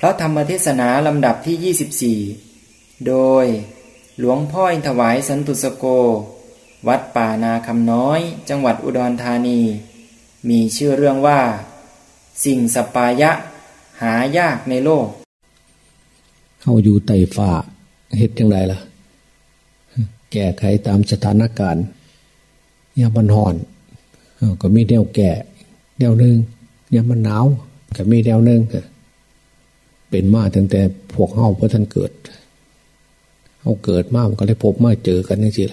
พระธรรมเทศนาลำดับที่ 24 โดยหลวงพ่ออินถวายสันตุสโก วัดป่านาคำน้อย จังหวัดอุดรธานี มีชื่อเรื่องว่า สิ่งสปายะ หายากในโลก เข้าอยู่ไต่ฝ่าเฮ็ดยังไงล่ะ แก้ไขตามสถานการณ์ยามมันห่อนก็มีแนวแก่แนวหนึ่งยามมันหนาวก็มีแนวหนึ่ง เป็นมาตั้งแต่พวกเฮาพระท่านเกิดเฮาเกิดมามันก็เลยพบมาเจอกันนี่สิ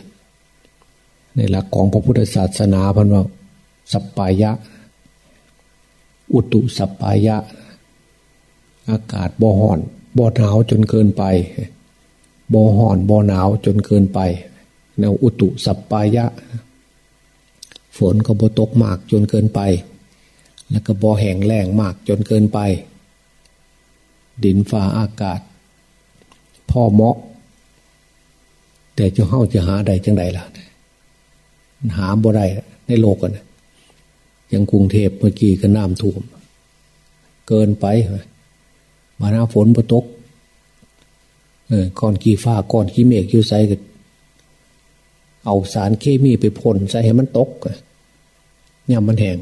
ในหลักของพระพุทธศาสนาพันว่า สัปปายะ อุตุสัปปายะ อากาศบ่ห่อนบ่หนาวจนเกินไปบ่ห่อนบ่หนาวจนเกินไปแนวอุตุสัปปายะ ฝนก็บ่ตกมากจนเกินไป แล้วก็บ่แห้งแล้งมากจนเกินไป ดินฟ้าอากาศ พ่อเหมาะ แต่จะเข้าจะหาใดจังใดล่ะ หาบ่ได้ในโลกกันอย่างกรุงเทพเมื่อกี้ก็น้ำท่วม เกินไปมาหน้าฝนบ่ตกเออก้อนขี้ฟ้าก้อนขี้เมฆอยู่ใส่ก็เอาสารเคมีไปพ่นใส่ให้มันตกเนี่ยมันแหง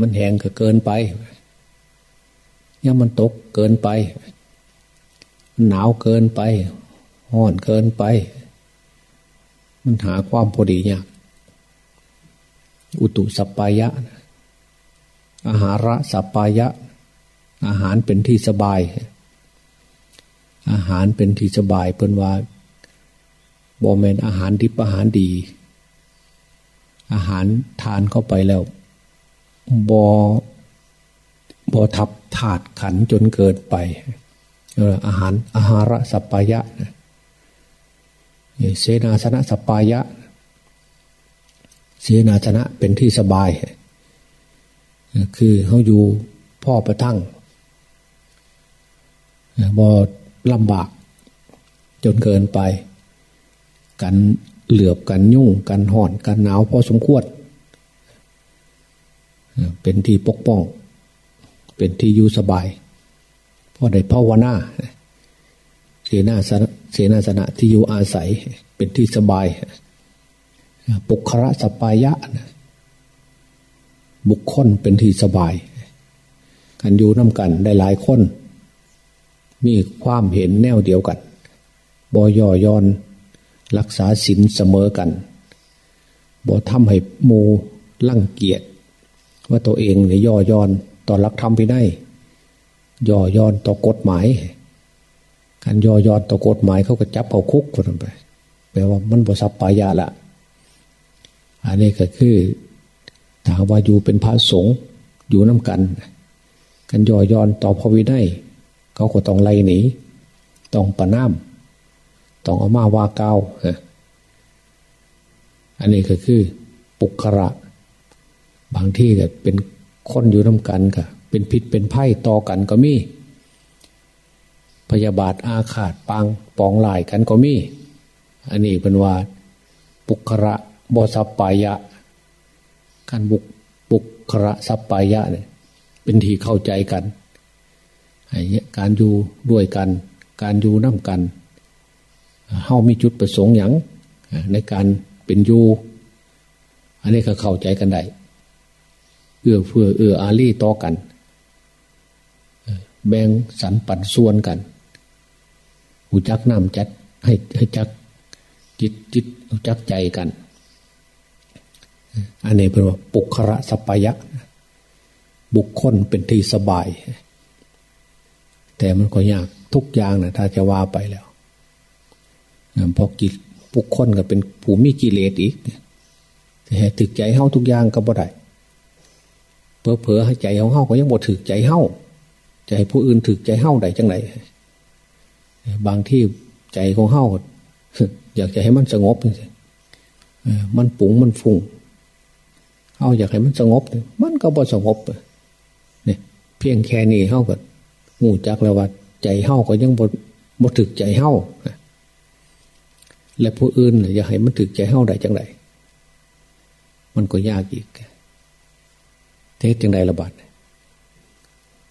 มันแหงก็เกินไป เนี่ยมันตกเกินไป หนาวเกินไปห้อนเกินไป มันหาความพอดียากอุตุสัปปายะ อาหาระสัปปายะ อาหารเป็นที่สบาย อาหารเป็นที่สบายเป็นว่าบอแมนอาหารดิบอาหารดี อาหารทานเข้าไปแล้วบอบอทับ ถาดขันจนเกินไปอาหารอาหารสัปายะเสนาสนะสัปปายะ เสนาสนะเป็นที่สบาย คือเขาอยู่พ่อประทั้งบอลำบากจนเกินไป กันเหลือบกันยุ่งกันห่อนกันหนาวพอสมควร เป็นที่ปกป้อง เป็นที่อยู่สบายเพอได้ภาวนาเสนาสนะเสนาสนะที่อยู่อาศัยเป็นที่สบาย ปุคระสปายะ บุคคลเป็นที่สบาย กันอยู่น้ำกันได้หลายคน มีความเห็นแนวเดียวกันบอย่อยอน รักษาศีลเสมอกันบอทำให้มูลั่งเกียรติว่าตัวเองเนี่ยย่อยอน ต่อรักธรรมไปได้ย่อยอนต่อกฎหมายการย่อยอนต่อกฎหมายเขาก็จับเอาคุกคนไปแปลว่ามันบสับปายาละอันนี้ก็คือถามว่าอยู่เป็นพระสงฆ์อยู่น้ากัน กันย่อยอนต่อพระวินัยเขาก็ต้องไล่หนีต้องประน้ำต้องเอามาว่าเกาอันนี้ก็คือปุกระบางที่ก็เป็น คนอยู่น้ากันก็เป็นพิษเป็นไพ่ต่อกันก็มี พยาบาทอาขาดปังปองลายกันก็มี อันนี้เป็นว่า ปุกระบอสัปปายะการบุกปุกระสัปปายะเนี่ยเป็นที่เข้าใจกันไอ้การอยู่ด้วยกัน การอยู่น้ากันเฮามีจุดประสงค์อย่างในการเป็นอยู่อันนี้ก็เข้าใจกันได้ เอื้อเฟื้อเอื้ออารีต่อกัน แบ่งสรรปันส่วนกันหูจักน้ำจัดให้ให้จักจิตจิตหูจักใจกัน อันนี้เป็นว่าปุคระสปายะ บุคคลเป็นที่สบาย แต่มันก็ยากทุกอย่างนะถ้าจะว่าไปแล้วพอกิจบุคคลก็เป็นผู้มีกิเลสอีกแต่ถึกใจเฮาทุกอย่างก็บ่ได้ เพอเพอให้ใจเฮาเฮาก็ยังบ่ถึกใจเฮาใจผู้อื่นถึกใจเฮาได้จังไรบางที่ใจของเฮาอยากจะให้มันสงบมันปุ๋งมันฟุ้งเฮาอยากให้มันสงบมันก็บ่สงบเนี่ยเพียงแค่นี้เฮาก็งูจักแล้วว่าใจเฮาก็ยังบ่บ่ถึกใจเฮาและผู้อื่นอยากให้มันถึกใจเฮาได้จังไรมันก็ยากอีก เทศจังไรระบาด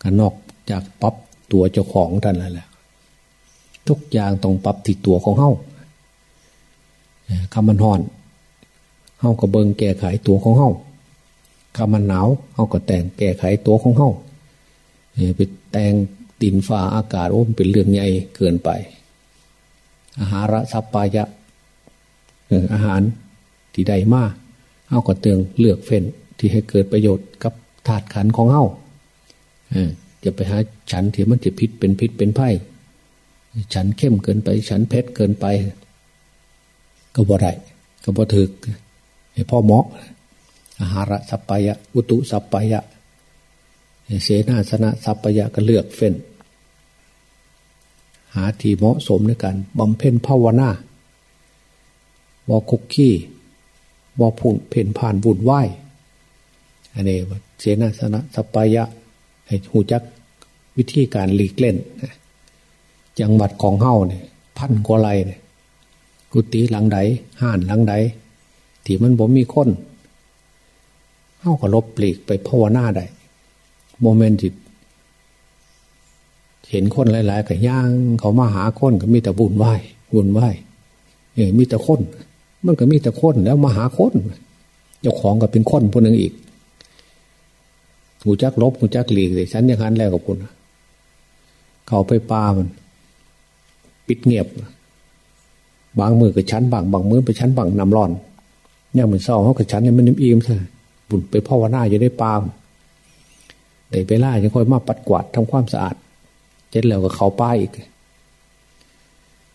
การนอกจากปรับตัวเจ้าของท่านแล้วแหละทุกอย่างต้องปรับที่ตัวของเฮาคำมันห่อนเฮาก็เบิงแก้ไขตัวของเฮาคำมันหนาวเฮาก็แต่งแก้ไขตัวของเฮาไปแต่งดินฟ้าอากาศโอ้เป็นเรื่องใหญ่เกินไป อาหารสัพปายะอาหารที่ใดมากเฮาก็เตืองเลือกเฟ้น ที่ให้เกิดประโยชน์กับธาตุขันของเฮาจะไปหาฉันที่มันจะพิษเป็นพิษเป็นไพ่ฉันเข้มเกินไป ฉันเพชรเกินไป ก็บ่ได้ก็บ่ถึกให้พ่อหมอกอาหารสัพพยะ อุตุสัพพยะเสนาสนะสัพพยะก็เลือกเฟ้น หาที่เหมาะสมในการบำเพ็ญภาวนาว่าคุกขี้ว่าพุ่นเพ่นผ่านวุ่นไหว อันนี้เสนาสนะสัพพยะให้หูจักวิธีการหลีกเล่นจังหวัดของเฮ้าเนี่ยพันกว่าไรเนี่ยกุฏิหลังใดห่านหลังใดที่มันบ่มีคนเฮ้าก็ลบปลีกไปภาวนาได้โมเมนต์จิตเห็นคนหลายๆกับย่างเขามาหาคนก็มีแต่บุญไหวบุญไหวเออมีแต่คน มันก็มีแต่คนแล้วมาหาคนเจ้าของก็เป็นคนคนหนึ่งอีก หูจักลบหูจักหลีกเลยฉันยังหันแล้วกับคุณเขาไปปามัน ปิดเงียบ บางมือกับชั้นบางบางมือไปชั้นบางนำร้อนเนี่ยเหมือนเศร้าเขากับชั้นเนี่ยมันนิ่มอิ่มใช่บุญไปพ่อวนาจะได้ปามแต่ไปล่าจะค่อยมาปัดกวาดทำความสะอาดเจ็ดแล้วก็เขาป้ายอีก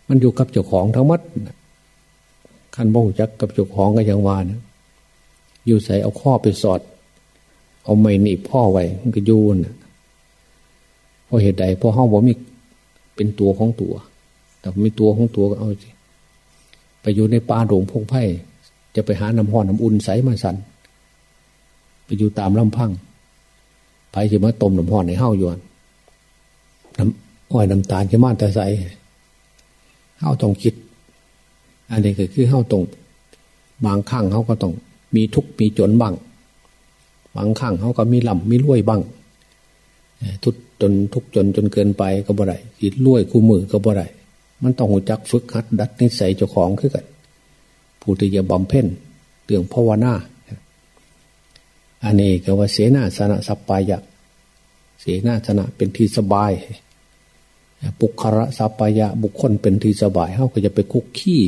มันอยู่กับเจ้าของทั้งมัดขันบ่งจักกับเจ้าของก็ยังว่านะอยู่ใส่เอาข้อไปสอด เอาไม่หนีพ่อไว้ มันก็ยูนเพราะเหตุใดเพราะห้องบ่มีเป็นตัวของตัว แต่มีตัวของตัวก็เอาสิไปอยู่ในป่าโด่งพงไพ่จะไปหาน้ำห้อนน้ำอุ่นใสมาสันไปอยู่ตามลำพังไปจะมาต้มน้ำห้อนในห้าวยวนน้ำอ้อยน้ำตาลจะมาแต่ใสห้าต้องคิด อันนี้ก็คือห้าตรงบางข้างเขาก็ต้องมีทุกมีจนบ้าง บางข้งเขาก็มีลำมีรวยบ้างทุกจนทุกจนจนเกินไปก็บ่ได้จิตรวยคู่มือก็บ่ได้มันต้องหูจักฝึกหัด ดัดนิสัยเจ้าของขึ้นกันผู้ที่จะบำเพ็ญเรื่องภาวนาอันนี้ก็ว่าเสนาสนะสัปปายะเสนาสนะเป็นที่สบายปุคระสัปปายะบุคคลเป็นที่สบายเขาก็จะไปคุกขี้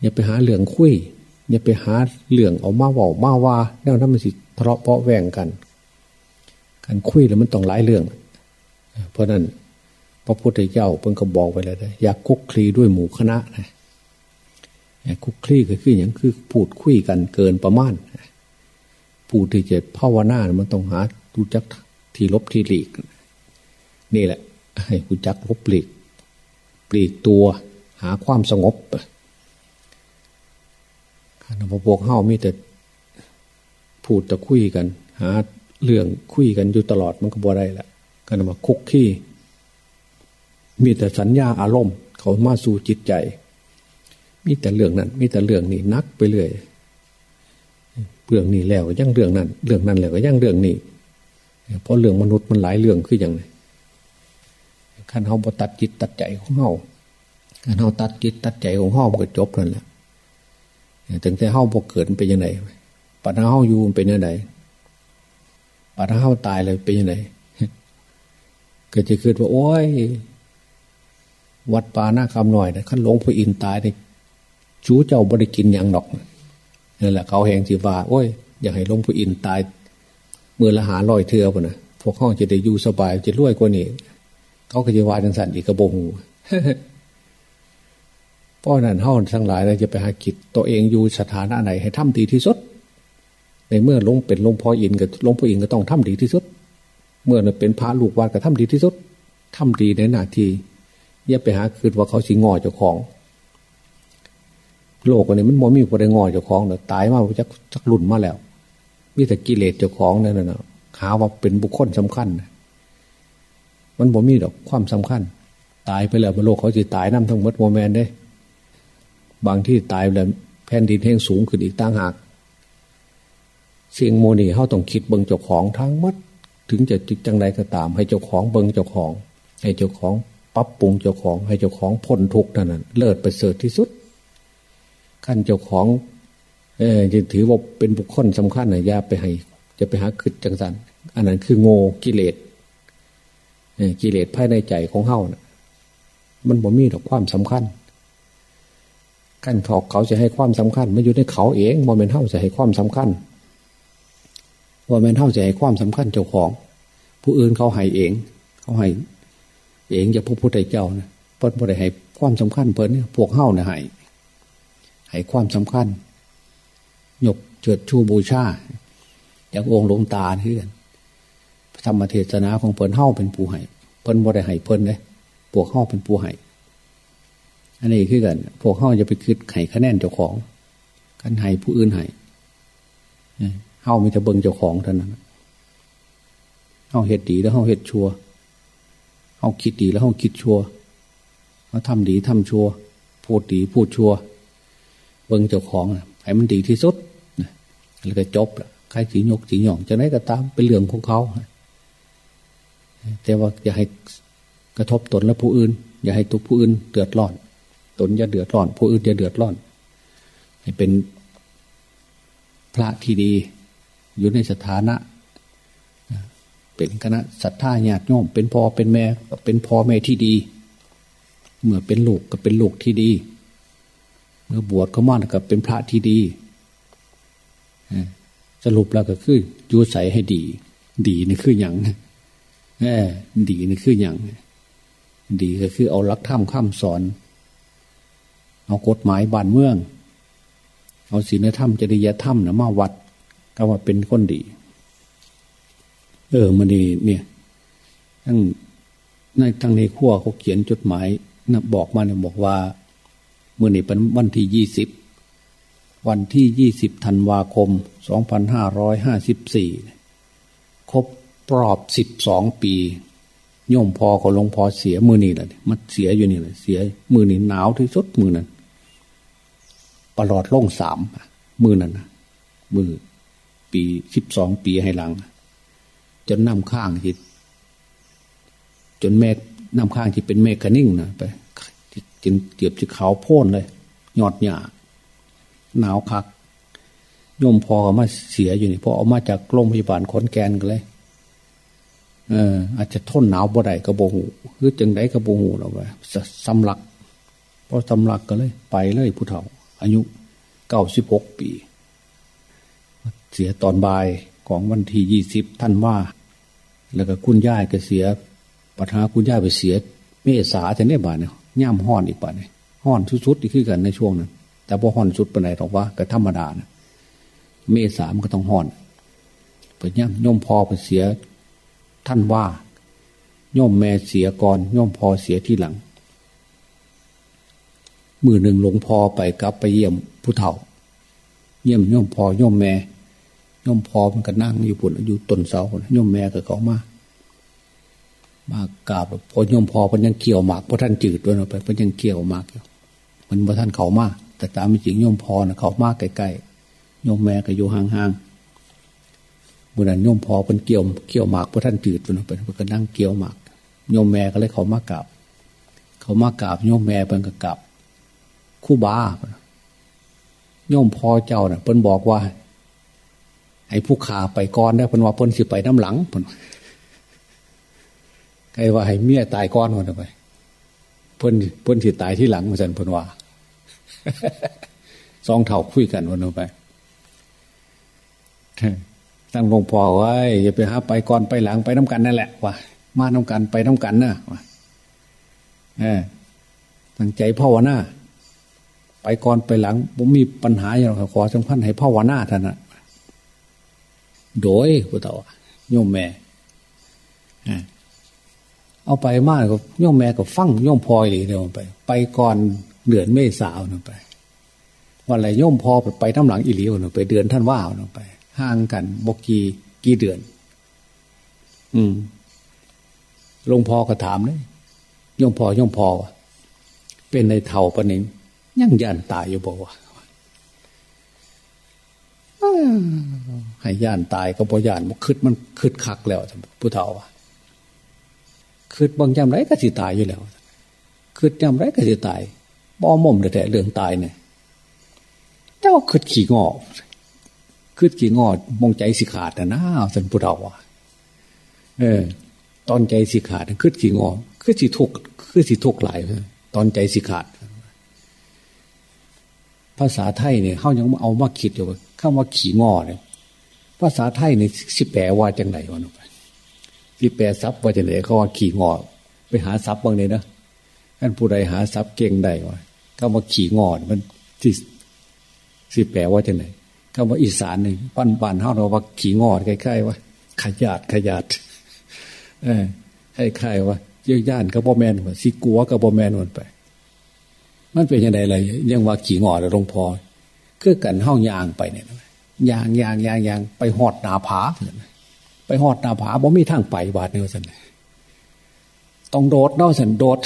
อย่าไปหาเหลืองคุย อย่าไปหาเหลืองเอามาว่ามาว่าแล้วนั้นมันสิทะเลาะเปาะแหว่งกัน การคุยแล้วมันต้องหลายเรื่อง เพราะนั้นพระพุทธเจ้าเพิ่งก็บอกไปแล้วนะอยากคุกคลีด้วยหมู่คณะนะคุกคลีก็คืออย่างคือพูดคุยกันเกินประมาณผู้ที่จะภาวนามันต้องหาดูจักที่ลบที่หลีก นี่แหละ ให้กูจักลบหลีก ปลีกตัวหาความสงบ การพวกเฮ้ามีแต่พูดแต่คุยกัน หาเรื่องคุยกันอยู่ตลอดมันก็บ่ได้ละกันมาคุกขี้ มีแต่สัญญาอารมณ์เขามาสู่จิตใจ มีแต่เรื่องนั้น มีแต่เรื่องนี้นักไปเรื่อยเรื่องนี้แล้วก็ยังเรื่องนั้น เรื่องนั้นแล้วก็ยังเรื่องนี้เพราะเรื่องมนุษย์มันหลายเรื่องคืออย่างไรขันเขาบตัดจิตตัดใจของเขาขันเขาตัดจิตตัดใจของเขามันก็จบนั่นแหละ ถึงแต่เขาบกเกิดเป็นยังไงปัญหาเขาอยู่เป็นยังไงปัญหาเขาตายเลยเป็นยังไงก็จะคิดว่า โอ้ย วัดป่าหน้าคำหน่อยนะขั้นหลวงพ่ออินตายเนี่ยชูเจ้าบริกินอย่างดอกนั่นแหละเขาแหงสิว่า โอ้ย อยากให้หลวงพ่ออินตายเมื่อละหาลอยเทือปนะพวกเขาจะได้อยู่สบายจะรวยกว่านี้ เขาก็จะว่าจังสันอีกกระบง เพราะนั้นเฮาทั้งหลายเราจะไปหากิจตัวเองอยู่สถานะไหนให้ทำดีที่สุด ในเมื่อลงเป็นลงพ่ออินกับลงพ่ออินก็ต้องทำดีที่สุด เมื่อเป็นพระลูกวัดก็ทำดีที่สุดทำดีในหน้าที่อย่าไปหาคืนว่าเขาสิงอเจ้าของ โลกอันนี้มันมอมีคนได้งอเจ้าของเนาะตายมาจากจากรุ่นมาแล้วมีแต่กิเลสเจ้าของนั่นน่ะหาว่าเป็นบุคคลสำคัญ มันบ่มีดอกความสำคัญ ตายไปแล้วโลกเขาจะตายน้ำทั้งหมดโมเมนต์ได้ บางที่ตายแล้วแผ่นดินแห้งสูงขึ้นอีกต่างหากเสียงโมนี่เขาต้องคิดเบิ่งเจ้าของทั้งมัด ถึงจะจิตจังใดก็ตาม ให้เจ้าของเบิงเจ้าของ ให้เจ้าของปรับปรุงเจ้าของ ให้เจ้าของพ้นทุกข์เท่านั้นเลิศประเสริฐที่สุดขั้นเจ้าของเออจะถือว่าเป็นบุคคลสำคัญนะอย่าไปให้ จะไปหาขึ้นจังสันอันนั้นคือโง่กิเลสกิเลสภายในใจของเฮานะมันบ่มีดอกความสำคัญ ขั้นถอกเขาจะให้ความสำคัญมันอยู่ในเขาเองโมเมนเท่าจะให้ความสำคัญโมเมนเท่าจะให้ความสำคัญเจ้าของ ผู้อื่นเขาให้เอง เขาให้เองจะพระพุทธเจ้านะเพิ่นบ่ได้ให้ความสำคัญเพิ่นเนี่ยพวกเฮ้าเนี่ยให้ให้ความสำคัญยกเจิดชูบูชาอย่างองค์หลวงตาที่กันธรรมเทศนาของเพิ่นเฮ้าเป็นผู้ให้เพิ่นบ่ได้ให้เพิ่นเลยพวกเฮ้าเป็นผู้ให้ อันนี้คือกัน พวกเฮ้าจะไปคิดไข่คะแนนเจ้าของกันให้ผู้อื่นให้เฮ้ามีแต่เบิ่งเจ้าของเท่านั้นเฮ้าเห็ดดีแล้วเฮ้าเห็ดชัวเฮ้าคิดดีแล้วเฮ้าคิดชัวเขาทำดีทำชัวพูดดีพูดชัวเบิ่งเจ้าของให้มันดีที่สุดแล้วก็จบละใครสียกสีหย่องจะไหนก็ตามเป็นเรื่องของเขาแต่ว่าอย่าให้กระทบตนและผู้อื่น อย่าให้ตัวผู้อื่นเดือดร้อน นอย่าเดือดร้อน ผู้อื่นอย่าเดือดร้อนให้เป็นพระที่ดี อยู่ในสถานะ เป็นคณะศรัทธาญาติโยมเป็นพ่อเป็นแม่เป็นพ่อแม่ที่ดี เมื่อเป็นลูกก็เป็นลูกที่ดี เมื่อบวชก็มั่นก็เป็นพระที่ดีสรุปแล้วก็คือยูใสให้ดี ดีนี่คืออย่างดีนี่คืออย่างดีก็คือเอาลักธรรมข้ามสอน เอากฎหมายบ้านเมือง เอาศีลธรรมจริยธรรมนะมาวัดก็ว่าเป็นคนดี เออมันดีเนี่ยทั้งในทางในขั้วเขาเขียนจดหมายนะบอกมาเนี่ยบอกว่าเมื่อนี่เป็นวันที่ยี่สิบวันที่ยี่สิบธันวาคมสองพันห้าร้อยห้าสิบสี่ครบรอบสิบสองปี โยมพอของหลวงพอเสียมือนี่แหละมันเสียอยู่นี่แหละเสีย มือนี่หนาวที่สุดมือนั้นปลอดล่งสามมือนั้นนะมือปีสิบสองปีให้หลัง จนน้ำข้างที่จนแม่น้ำข้างที่เป็นเมฆกนิ่งนะไปจนเกียบจะขาวโพ่นเลยยอดหยาหนาวคักโยมพอมาเสียอยู่นี่พอเอามาจากโรงพยาบาลขอนแกนกันเลย เอออาจจะทนหนาวบ่ได้กระโบหูคือจังไดกระโบหูเราไปสำลักพอสำลักก็เลย ไปเลยผู้เฒ่า อายุเก้าสิบหกปี เสียตอนบ่ายของวันที่ยี่สิบท่านว่า แล้วก็คุณย่ายก็เสียปัญหาคุณย่ายไปเสีย เมษาจะได้บาทเนี่ยย่ามห้อนอีกบาทเนี่ยห้อนสุดๆอีกขึ้นกันในช่วงนั้นแต่พอห้อนสุดไปไหนหรอกว่าก็ธรรมดานะเมษามันก็ต้องห้อนเปิดย่ำย่อมพอไปเสีย ท่านว่า ย่อมแม่เสียก่อน ย่อมพอเสียที่หลัง มือหนึ่งหลวงพ่อไปกลับไปเยี่ยมผู้เฒ่า เยี่ยมย่อมพอย่อมแม่ย่อมพอมันก็นั่งอยู่ปุ่นอยู่ต้นเสาย่อมแม่ก็เขามามากราบพอย่อมพอมันยังเกี่ยวหมากเพราะท่านจืดด้วยนะไปพราะยังเกี่ยวหมากอยู่มันพระท่านเขามากแต่ตามจริงย่อมพอนะเขามากใกล้ๆย่อมแม่ก็อยู่ห่างๆ บุญนั้นโยมพอเป็นเกี่ยวเกี่ยวหมากพระท่านจืดเป็นเป็นก็นั่งเกี่ยวหมากโยมแม่ก็เลยเขามากราบเขามากราบโยมแม่เป็นก็กราบคู่บาโยมพอเจ้าเน่ะเพิ่นบอกว่าให้ผู้ขาไปก่อนได้เพิ่นว่าเพิ่นสิไปน้ำหลังเพิ่นใครว่าให้เมียตายก่อนคนไปเพิ่นเพิ่นสิตายที่หลังมาสันเพิ่นว่าสองเท่าคุยกันวันนั้นไป ตั้งหลวงพ่อไว้อย่าไปหาไปก่อนไปหลังไปน้ากันนั่นแหละว่ะมาน้ากันไปน้ากันนะว่ะเออตั้งใจพ่อวนาไปก่อนไปหลังผมมีปัญหาอย่างขอสำคัญให้พ่อวนาท่านนะโดยพุทธวโยมแม่เอาไปมากก็โยมแม่ก็ฟังโยมพลอยเลยเดียวไป ไปก่อนเดือนเมษาวนะไปวันอะไรโยมพอไปน้ำหลังอีหลีวนะไปเดือนท่านว่าวนะไป ห่างกันบกีกี่เดือน อืมหลวงพ่อก็ถามเลยย่อมพอย่อมพอเป็นในเท่าปนิงยังยันตายอยู่บอกว่าให้ย่านตายก็บ่ย่านบ่คืดมันคืดคักแล้วผู้เฒ่าว่าคืดบางยามไรก็สิตายอยู่แล้วคืดยามไรก็สิตายบ่ม่มแต่เรื่องตายเนี่ย เจ้าคืดขี่งอ คืดขี่งอมองใจสิขาดนะนะสันผู้เฒ่าว่าเออ ตอนใจสิขาดคืดขี่งอคือสิทุกคือสิทุกหลายตอนใจสิขาด ภาษาไทยเนี่ยเขายังเอามาคิดอยู่ว่าคำว่าขี่งอเนี่ยภาษาไทยเนี่ยสิแปลว่าจังไหนวะนุไปสิแปลซับว่าจังไหนเขาว่าขี่งอไปหาซับบางเลยนะท่านผู้ใดหาซับเก่งได้วะคำว่าขี่งอมันที่สิแปลว่าจังไหน คำว่าอีสานหนึ่งปั้นปั้นเขาเราว่าขี่งอใกล้ๆว่า ขยาดขยาดเออใคล้ๆว่าเยี่ยย่านกับบอแมนว่าสิกัวกับบอแมนวนไป มันเป็นยังไงอะไรยังว่าขี่งอหลวงพ่อคือกันห้องยางไปเนี่ยยางยางยางยางไปหอดนาผาไปหอดนาผาบ่มีทางไปบาดเนี่ยสันต้องโดดเนาะสันโดด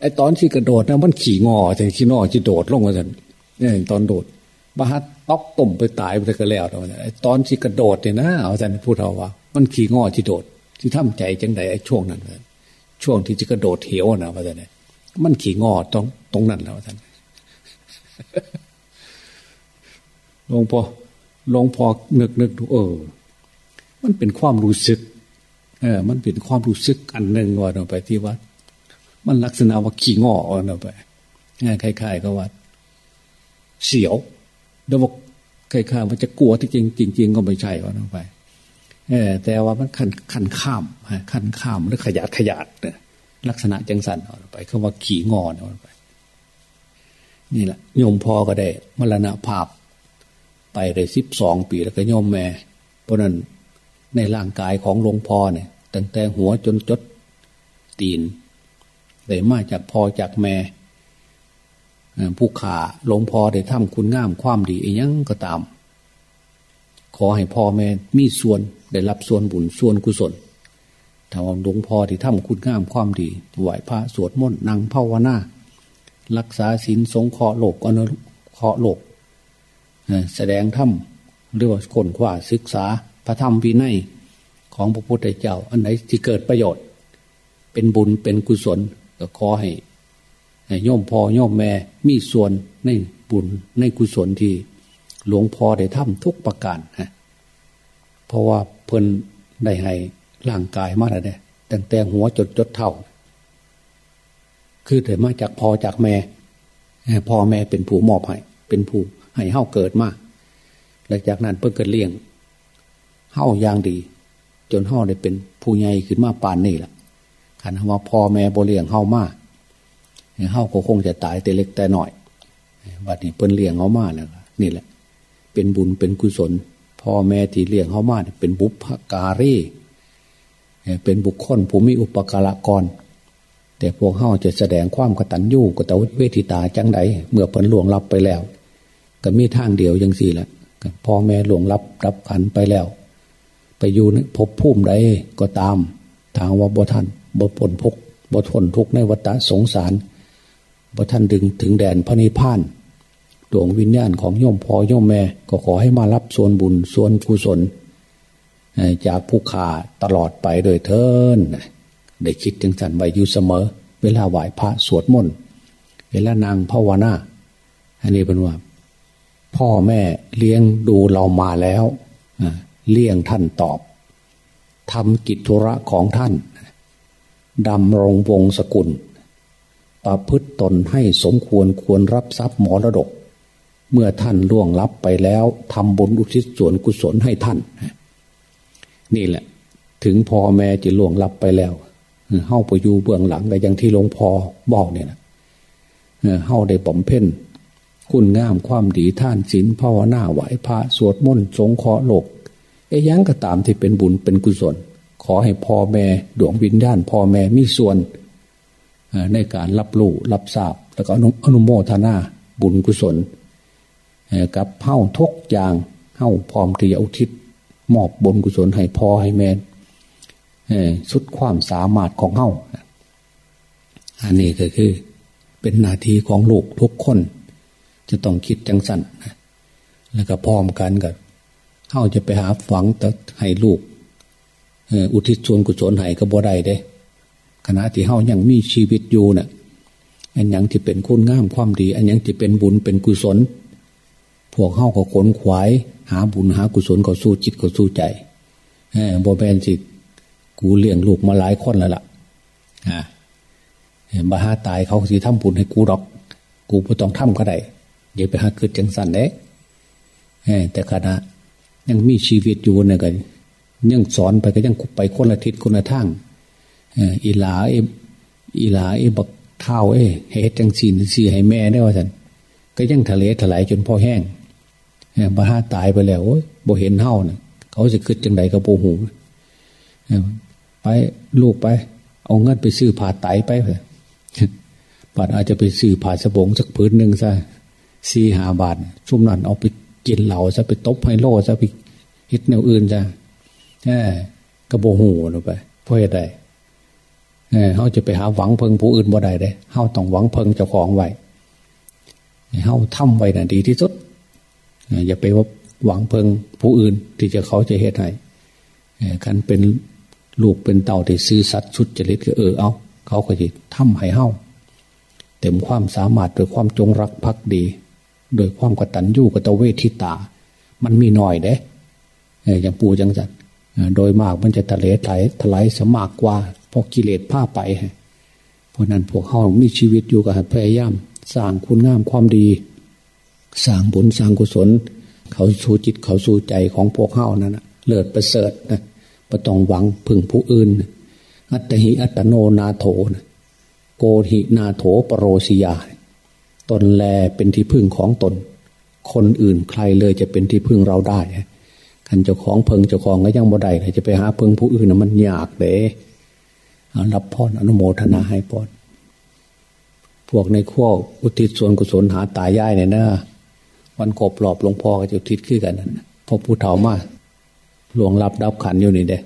ไอตอนที่กระโดดนะมันขี่งอแต่ขี่งอจะโดดลงมาสันเนี่ยตอนโดด บ้าตอกตุ่มไปตายไปก็แล้วเนาะไอตอนที่กระโดดเนี่ยนะอาสันพูดเอาว่า มันขี่งอที่โดดที่ทำใจจังใดไอช่วงนั้นช่วงที่จะกระโดดเหวนะว่าสันมันขี่งอตรงตรงนั้นแล้วสันหลวงพ่อหลวงพ่อนึกนึกดูเออ มันเป็นความรู้สึก เออ มันเป็นความรู้สึกอันหนึ่งว่าเราไปที่วัดมันลักษณะว่าขี่งอเราไปง่ายคล้ายๆก็ว่าเสียว เดี๋ยวบอกคล้ายๆว่าจะกลัวที่จริงจริงก็ไม่ใช่ว่าเราไปเออแต่ว่ามันขันขันข้ามขันข้ามหรือขยาดขยาดเนี่ยลักษณะจังสันเอาไปคำว่าขี่งอนเอาไป นี่แหละโยมพ่อก็ได้ มรณะภาพ ไปได้สิบสองปีแล้วก็โยมแม่เพราะนั้นในร่างกายของหลวงพ่อเนี่ยตั้งแต่หัวจนจดตีนได้มาจากพ่อจากแม่ ผู้ขาหลวงพ่อได้ทำคุณงามความดีอยังก็ตาม ขอให้พ่อแม่มีส่วนได้รับส่วนบุญส่วนกุศลถ้าว่าหลวงพ่อที่ทำคุณงามความดีไหวพระสวดมนต์นั่งภาวนารักษาศีลสงเคราะห์โลกอนุเคราะห์โลกแสดงธรรมหรือว่าคนขว้าศึกษาพระธรรมวินัยของพระพุทธเจ้า อันไหนที่เกิดประโยชน์ เป็นบุญเป็นกุศลก็ขอให้ โยมพ่อโยมแม่มีส่วนในบุญในกุศลที่หลวงพ่อได้ทำทุกประการฮะเพราะว่าเพิ่นได้ให้ร่างกายมาแล้วเนี่ยตั้งแต่หัวจดจดเท่า คือเถิดมาจากพ่อจากแม่พ่อแม่เป็นผู้มอบให้เป็นผู้ให้เฮ้าเกิดมาหลังจากนั้นเพิ่งเกิดเลี้ยงเฮ้าอย่างดี จนเฮ้าได้เป็นผู้ใหญ่ขึ้นมาปานนี่แหละขันว่าพ่อแม่บเลี้ยงเฮ้ามา เฮาก็คงจะตายแต่เล็กแต่หน่อยวันนี้เพิ่นเลี้ยงเฮ้ามาแล้วนี่แหละ เป็นบุญเป็นกุศลพ่อแม่ที่เลี้ยงเฮ้ามาเป็นบุพการีเป็นบุคคลผู้มีอุปการะกร แต่พวกเฮาจะแสดงความกตัญญูกตเวทิตาจังไดเมื่อเพิ่นหลวงรับไปแล้ว ก็มีทางเดียวยังสี่แหละพ่อแม่หลวงรับรับขันไปแล้ว ไปอยู่พบพุ่มใดก็ตาม ทางว่าบ่ท่านบ่ผลพกบ่ทนทุกในวัฏสงสาร บ่ท่านดึงถึงแดนพระนิพพานดวงวิญญาณของโยมพ่อโยมแม่ก็ขอให้มารับส่วนบุญส่วนกุศลจากผู้ขาตลอดไปโดยเทินได้คิดถึงสันไว้อยู่เสมอ เวลาไหว้พระสวดมนต์เวลานางภาวนาอันนี้เป็นว่า พ่อแม่เลี้ยงดูเรามาแล้วเลี้ยงท่านตอบทำกิจธุระของท่านดำรงวงศกุล ประพฤตตนให้สมควรควรรับทรัพย์มรดก เมื่อท่านล่วงลับไปแล้วทำบุญอุทิศส่วนกุศลให้ท่าน นี่แหละ ถึงพ่อแม่จะล่วงลับไปแล้วเฮ้าไปอยู่เบื้องหลังแต่ยังที่หลวงพ่อบอกเนี่ยนะเฮ้าได้บ่มเพ่นคุณงามความดีท่านศีลภาวนาไหวพระสวดมนต์สงเคราะห์โลกไอ้ยังก็ตามที่เป็นบุญเป็นกุศล ขอให้พ่อแม่ดวงวิญญาณพ่อแม่มีส่วน ในการรับรู้รับทราบ แล้วก็อนุโมทนาบุญกุศลกับเฮ้าทุกอย่างเฮ้าพร้อมที่จะอุทิศมอบบนกุศลให้พ่อให้แม่สุดความสามารถของเฮาอันนี้ก็คือเป็นนาทีของลูกทุกคน จะต้องคิดจังสันแล้วก็พร้อมกันกับเขาจะไปหาฝังแต่ให้ลูกอุทิศส่วนกุศลให้ก็บ่ได้เด้ ขณะที่เฮายังมีชีวิตอยู่เนะ่ะอันยังที่เป็นคุณงามความดี อันยังที่เป็นบุญเป็นกุศล พวกเฮาก็ขนขวาย หาบุญหากุศลก็สู้จิตก็สู้ใจเออบ่แมนสิกูเลี้ยงลูกมาหลายคนแล้วล่ะอ่าบาหาตายเขาสิทำบุญให้กูดอก กูไม่ต้องทำก็ได้อย่าไปหาเกิดจังสันเด้แต่ขณะยังมีชีวิตอยู่เนี่ยกันยังสอนไปก็ยังไปคนละทิศคนละทาง อีหลาเออีหลาเอบักเท้าเอเฮ็ดจังสีนสีให้แม่ได้ว่าสันก็ยังทะเลถลายจนพ่อแห้งบาหาตายไปแล้วโอ้ยบ่เห็นเท่านะเขาจะขึ้นจังไดกับโบหูไปลูกไป เอาเงินไปซื้อผ่าไตไปเถอะปัดอาจจะไปซื้อผ่าสบงสักพื้นหนึ่งซะสี่หาบาทชุ่มนั่นเอาไปกินเหล่าซะไปตบไฮโลซะไปฮิตแนวอื่นซะแค่กระโบหูลงไปเพราะอะไร เขาจะไปหาหวังเพิงผู้อื่นบ่ได้เลยเขาต้องหวังเพิงเจ้าของไว้เขาทำไว้น่ะดีที่สุดอย่าไปว่าหวังเพิงผู้อื่น ที่จะเขาจะเหตุให้การเป็นลูกเป็นเต่าที่ซื้อสัตว์ชุดจริตก็เออเอาเขาก็จะทำให้เฮาเต็มความสามารถโดยความจงรักภักดี โดยความกตัญญูกตเวทิตา มันมีหน่อยเด้อย่างปูจังจันโดยมากมันจะทะเลไหลถลายสมากกว่า พอกิเลสผ้าไปเพราะนั้นพวกเขามีชีวิตอยู่กับพยายามสร้างคุณงามความดีสร้างบุญสร้างกุศล เขาสู่จิตเขาสู่ใจของพวกเขานั่นเลิศประเสริฐนะประตองหวังพึ่งผู้อื่น อัตหิอัตโนนาโถนะโกหินาโถปรโรสิยา ตนแลเป็นที่พึ่งของตน คนอื่นใครเลยจะเป็นที่พึ่งเราได้ขันเจ้าของเพิงเจ้าของก็ยังบ่ได้เลยจะไปหาเพิงผู้อื่นนะมันยากเลย รับพรอนุโมทนาให้พรพวกในขั้วอุทิศส่วนกุศลหาตายายเนี่ยนะวันกบหลอบหลวงพ่อก็จะอุทิศขึ้นกันนั่นพอผู้เฒ่ามาหลวงรับดับขันอยู่นี่เด้